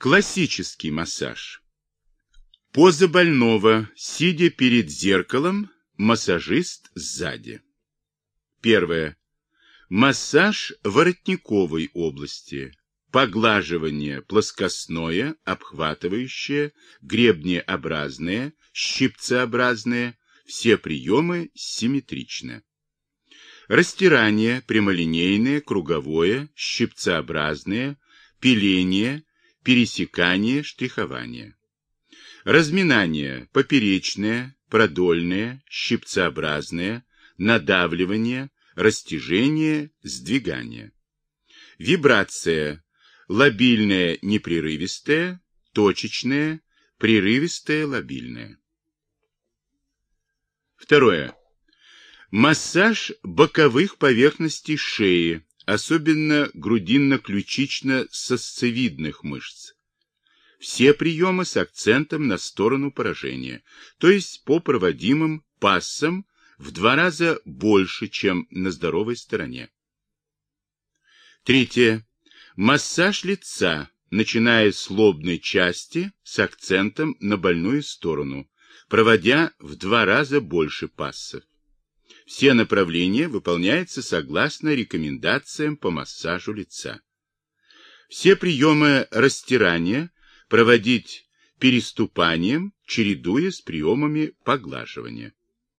Классический массаж. Поза больного, сидя перед зеркалом, массажист сзади. Первое. Массаж воротниковой области. Поглаживание плоскостное, обхватывающее, гребнеобразное, щипцеобразное. Все приемы симметричны. Растирание прямолинейное, круговое, щипцеобразное, пиление, пересекание, штрихование. Разминание поперечное, продольное, щипцеобразное, надавливание, растяжение, сдвигание. Вибрация лобильная, непрерывистая, точечная, прерывистая, лобильная. Второе. Массаж боковых поверхностей шеи, особенно грудинно-ключично-сосцевидных мышц. Все приемы с акцентом на сторону поражения, то есть по проводимым пассам в два раза больше, чем на здоровой стороне. Третье. Массаж лица, начиная с лобной части с акцентом на больную сторону, проводя в два раза больше пассов. Все направления выполняются согласно рекомендациям по массажу лица. Все приемы растирания проводить переступанием, чередуя с приемами поглаживания.